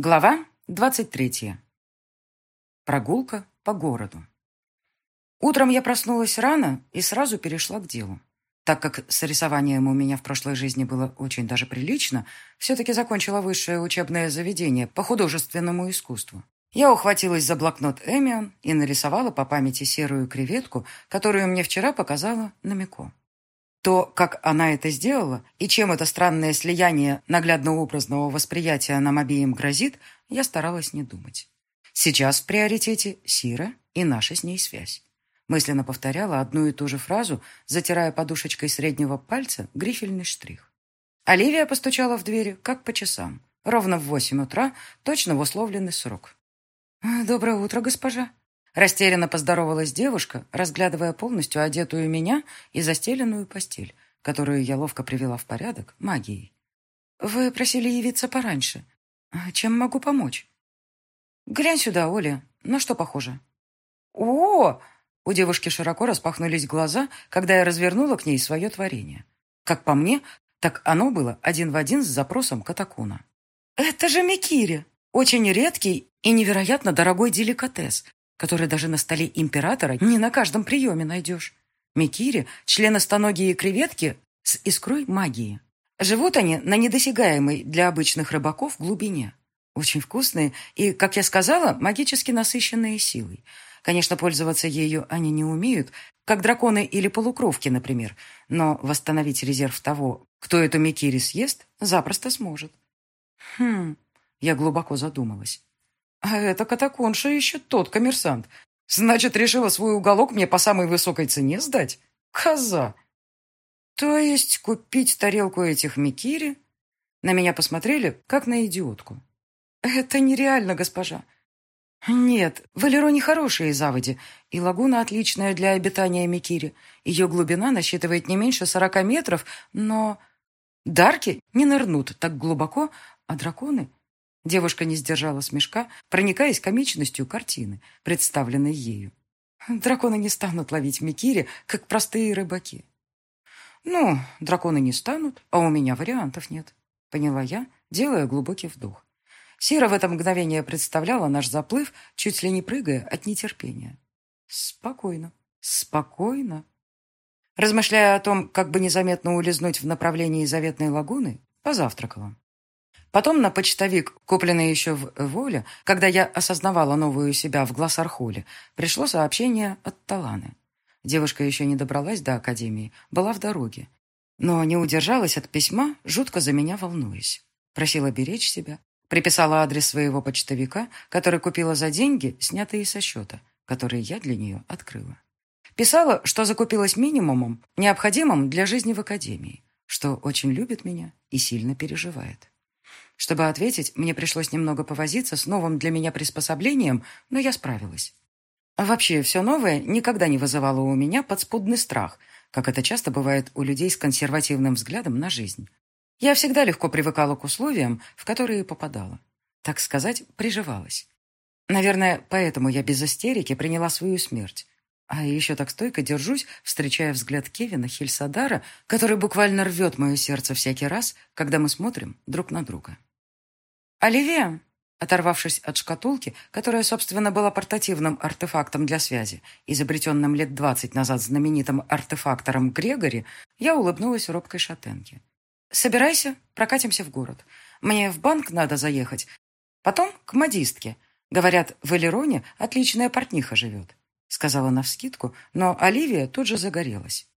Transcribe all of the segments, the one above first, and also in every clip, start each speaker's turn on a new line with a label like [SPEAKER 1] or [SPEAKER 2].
[SPEAKER 1] Глава 23. Прогулка по городу. Утром я проснулась рано и сразу перешла к делу. Так как с рисованием у меня в прошлой жизни было очень даже прилично, все-таки закончила высшее учебное заведение по художественному искусству. Я ухватилась за блокнот Эмион и нарисовала по памяти серую креветку, которую мне вчера показала Намико. То, как она это сделала, и чем это странное слияние наглядно-образного восприятия нам обеим грозит, я старалась не думать. Сейчас в приоритете Сира и наша с ней связь. Мысленно повторяла одну и ту же фразу, затирая подушечкой среднего пальца грифельный штрих. Оливия постучала в дверь, как по часам. Ровно в восемь утра, точно в условленный срок. «Доброе утро, госпожа», Растерянно поздоровалась девушка, разглядывая полностью одетую меня и застеленную постель, которую я ловко привела в порядок магией. «Вы просили явиться пораньше. Чем могу помочь?» «Глянь сюда, Оля. На что похоже?» «О!» У девушки широко распахнулись глаза, когда я развернула к ней свое творение. Как по мне, так оно было один в один с запросом Катакуна. «Это же Микири! Очень редкий и невероятно дорогой деликатес, который даже на столе императора не на каждом приеме найдешь. Микири – членостоногие креветки с искрой магии. Живут они на недосягаемой для обычных рыбаков глубине. Очень вкусные и, как я сказала, магически насыщенные силой. Конечно, пользоваться ею они не умеют, как драконы или полукровки, например, но восстановить резерв того, кто эту Микири съест, запросто сможет. Хм, я глубоко задумалась. А это катаконша еще тот коммерсант. Значит, решила свой уголок мне по самой высокой цене сдать? Коза! То есть купить тарелку этих микири? На меня посмотрели, как на идиотку. Это нереально, госпожа. Нет, Валероне хорошие заводи, и лагуна отличная для обитания микири. Ее глубина насчитывает не меньше сорока метров, но... Дарки не нырнут так глубоко, а драконы Девушка не сдержала смешка, проникаясь комичностью картины, представленной ею. Драконы не станут ловить Микири, как простые рыбаки. Ну, драконы не станут, а у меня вариантов нет, поняла я, делая глубокий вдох. Сира в это мгновение представляла наш заплыв, чуть ли не прыгая от нетерпения. Спокойно, спокойно. Размышляя о том, как бы незаметно улизнуть в направлении заветной лагуны, позавтракала. Потом на почтовик, купленный еще в Воле, когда я осознавала новую себя в Глассархоле, пришло сообщение от Таланы. Девушка еще не добралась до академии, была в дороге. Но не удержалась от письма, жутко за меня волнуясь. Просила беречь себя. Приписала адрес своего почтовика, который купила за деньги, снятые со счета, которые я для нее открыла. Писала, что закупилась минимумом, необходимым для жизни в академии, что очень любит меня и сильно переживает. Чтобы ответить, мне пришлось немного повозиться с новым для меня приспособлением, но я справилась. Вообще, все новое никогда не вызывало у меня подспудный страх, как это часто бывает у людей с консервативным взглядом на жизнь. Я всегда легко привыкала к условиям, в которые попадала. Так сказать, приживалась. Наверное, поэтому я без истерики приняла свою смерть. А еще так стойко держусь, встречая взгляд Кевина Хельсадара, который буквально рвет мое сердце всякий раз, когда мы смотрим друг на друга. «Оливия!» Оторвавшись от шкатулки, которая, собственно, была портативным артефактом для связи, изобретенным лет двадцать назад знаменитым артефактором Грегори, я улыбнулась робкой шатенке. «Собирайся, прокатимся в город. Мне в банк надо заехать. Потом к модистке. Говорят, в Элероне отличная портниха живет», — сказала навскидку, но Оливия тут же загорелась.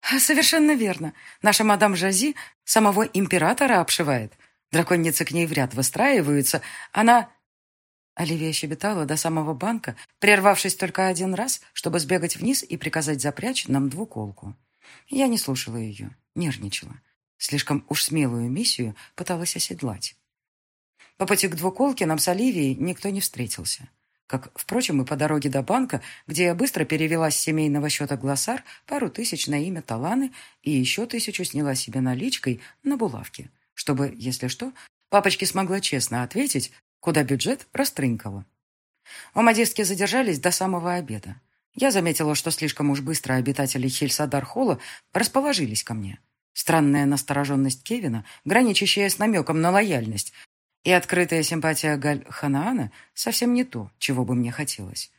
[SPEAKER 1] «Совершенно верно. Наша мадам Жази самого императора обшивает. Драконницы к ней в ряд выстраиваются. Она... Оливия щебетала до самого банка, прервавшись только один раз, чтобы сбегать вниз и приказать запрячь нам двуколку. Я не слушала ее, нервничала. Слишком уж смелую миссию пыталась оседлать. По пути к двуколке нам с Оливией никто не встретился. Как, впрочем, и по дороге до банка, где я быстро перевела с семейного счета глоссар пару тысяч на имя Таланы и еще тысячу сняла себе наличкой на булавки чтобы, если что, папочке смогла честно ответить, куда бюджет растрынкала. У модистки задержались до самого обеда. Я заметила, что слишком уж быстро обитатели Хельсадар-холла расположились ко мне. Странная настороженность Кевина, граничащая с намеком на лояльность, И открытая симпатия Галь Ханаана совсем не то, чего бы мне хотелось.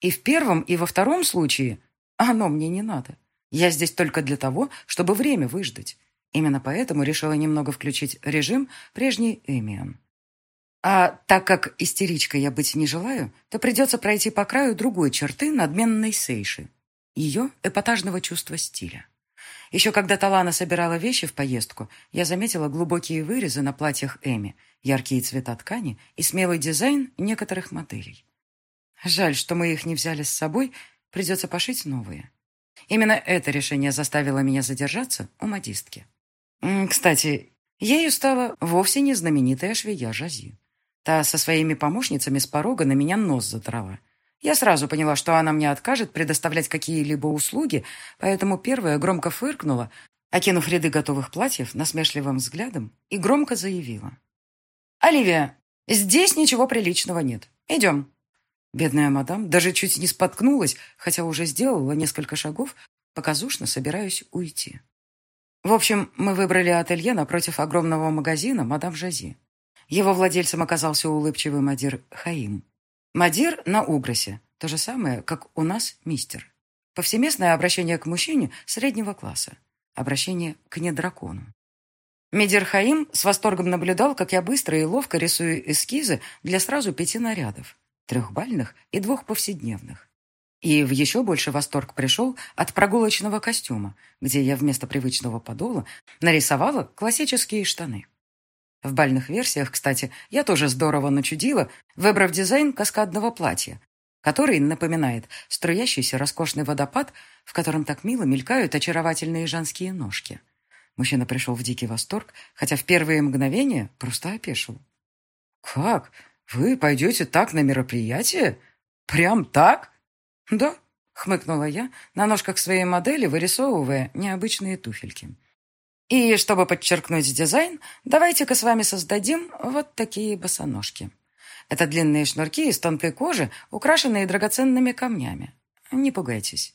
[SPEAKER 1] И в первом, и во втором случае оно мне не надо. Я здесь только для того, чтобы время выждать. Именно поэтому решила немного включить режим прежний Эмиан. А так как истеричкой я быть не желаю, то придется пройти по краю другой черты надменной Сейши. Ее эпатажного чувства стиля. Еще когда Талана собирала вещи в поездку, я заметила глубокие вырезы на платьях Эми, яркие цвета ткани и смелый дизайн некоторых моделей. Жаль, что мы их не взяли с собой, придется пошить новые. Именно это решение заставило меня задержаться у модистки. Кстати, ею стала вовсе не знаменитая швея Жази. Та со своими помощницами с порога на меня нос задрала. Я сразу поняла, что она мне откажет предоставлять какие-либо услуги, поэтому первая громко фыркнула, окинув ряды готовых платьев насмешливым взглядом, и громко заявила. «Оливия, здесь ничего приличного нет. Идем». Бедная мадам даже чуть не споткнулась, хотя уже сделала несколько шагов, показушно собираюсь уйти. В общем, мы выбрали ателье напротив огромного магазина «Мадам Жази». Его владельцем оказался улыбчивый Мадир Хаим. Мадир на Угросе, то же самое, как у нас мистер. Повсеместное обращение к мужчине среднего класса. Обращение к недракону. Медир Хаим с восторгом наблюдал, как я быстро и ловко рисую эскизы для сразу пяти нарядов. Трехбальных и двух повседневных. И в еще больше восторг пришел от прогулочного костюма, где я вместо привычного подола нарисовала классические штаны. В бальных версиях, кстати, я тоже здорово начудила, выбрав дизайн каскадного платья, который напоминает струящийся роскошный водопад, в котором так мило мелькают очаровательные женские ножки. Мужчина пришел в дикий восторг, хотя в первые мгновения просто опешил. «Как? Вы пойдете так на мероприятие? Прям так?» «Да», — хмыкнула я, на ножках своей модели вырисовывая необычные туфельки. И чтобы подчеркнуть дизайн, давайте-ка с вами создадим вот такие босоножки. Это длинные шнурки из тонкой кожи, украшенные драгоценными камнями. Не пугайтесь.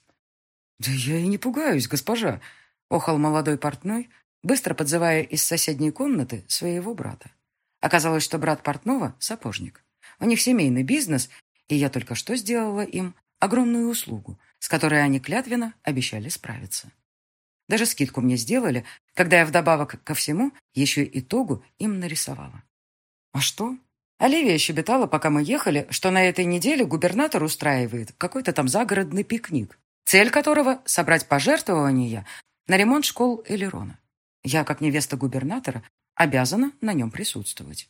[SPEAKER 1] «Да я и не пугаюсь, госпожа», — охал молодой портной, быстро подзывая из соседней комнаты своего брата. Оказалось, что брат портного — сапожник. У них семейный бизнес, и я только что сделала им огромную услугу, с которой они клятвенно обещали справиться. Даже скидку мне сделали, когда я вдобавок ко всему еще и тогу им нарисовала. А что? Оливия щебетала, пока мы ехали, что на этой неделе губернатор устраивает какой-то там загородный пикник, цель которого — собрать пожертвования на ремонт школ Элерона. Я, как невеста губернатора, обязана на нем присутствовать.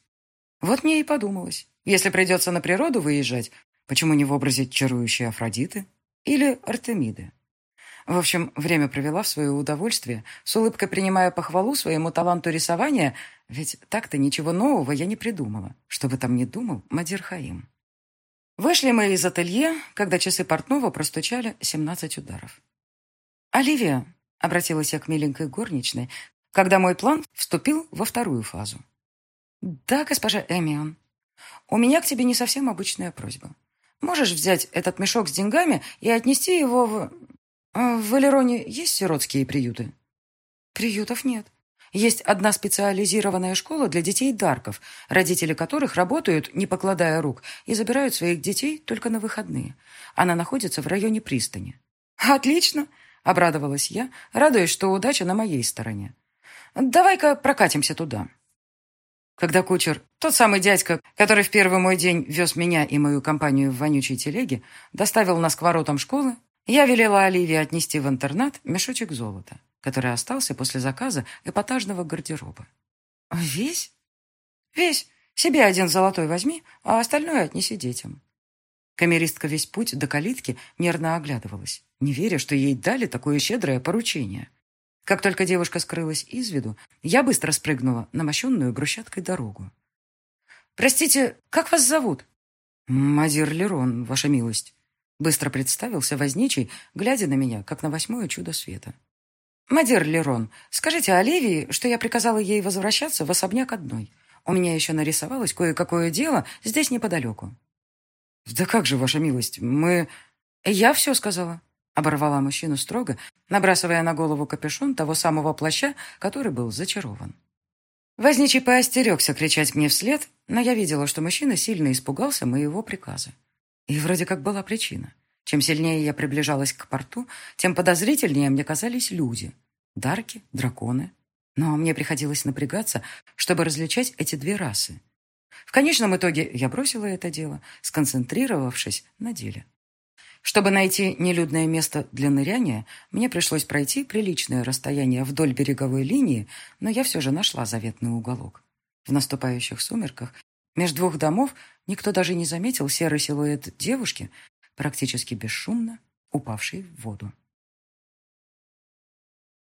[SPEAKER 1] Вот мне и подумалось, если придется на природу выезжать, почему не в образе чарующей Афродиты или Артемиды? В общем, время провела в свое удовольствие, с улыбкой принимая похвалу своему таланту рисования, ведь так-то ничего нового я не придумала, что бы там ни думал Мадир Хаим. Вышли мы из ателье, когда часы портного простучали 17 ударов. «Оливия», — обратилась я к миленькой горничной, когда мой план вступил во вторую фазу. «Да, госпожа Эмион, у меня к тебе не совсем обычная просьба. Можешь взять этот мешок с деньгами и отнести его в... А в Валероне есть сиротские приюты? Приютов нет. Есть одна специализированная школа для детей Дарков, родители которых работают, не покладая рук, и забирают своих детей только на выходные. Она находится в районе пристани. «Отлично!» — обрадовалась я, радуясь, что удача на моей стороне. «Давай-ка прокатимся туда». Когда кучер, тот самый дядька, который в первый мой день вез меня и мою компанию в вонючей телеге, доставил нас к воротам школы, я велела Оливии отнести в интернат мешочек золота, который остался после заказа эпатажного гардероба. «Весь?» «Весь. Себе один золотой возьми, а остальное отнеси детям». Камеристка весь путь до калитки нервно оглядывалась, не веря, что ей дали такое щедрое поручение. Как только девушка скрылась из виду, я быстро спрыгнула на мощенную брусчаткой дорогу. «Простите, как вас зовут?» «Мазир Лерон, ваша милость». Быстро представился возничий, глядя на меня, как на восьмое чудо света. «Мадир Лерон, скажите Оливии, что я приказала ей возвращаться в особняк одной. У меня еще нарисовалось кое-какое дело здесь неподалеку». «Да как же, ваша милость, мы...» «Я все сказала», — оборвала мужчину строго, набрасывая на голову капюшон того самого плаща, который был зачарован. Возничий поостерегся кричать мне вслед, но я видела, что мужчина сильно испугался моего приказа. И вроде как была причина. Чем сильнее я приближалась к порту, тем подозрительнее мне казались люди. Дарки, драконы. Но мне приходилось напрягаться, чтобы различать эти две расы. В конечном итоге я бросила это дело, сконцентрировавшись на деле. Чтобы найти нелюдное место для ныряния, мне пришлось пройти приличное расстояние вдоль береговой линии, но я все же нашла заветный уголок. В наступающих сумерках между двух домов никто даже не заметил серый силуэт девушки, практически бесшумно упавшей в воду.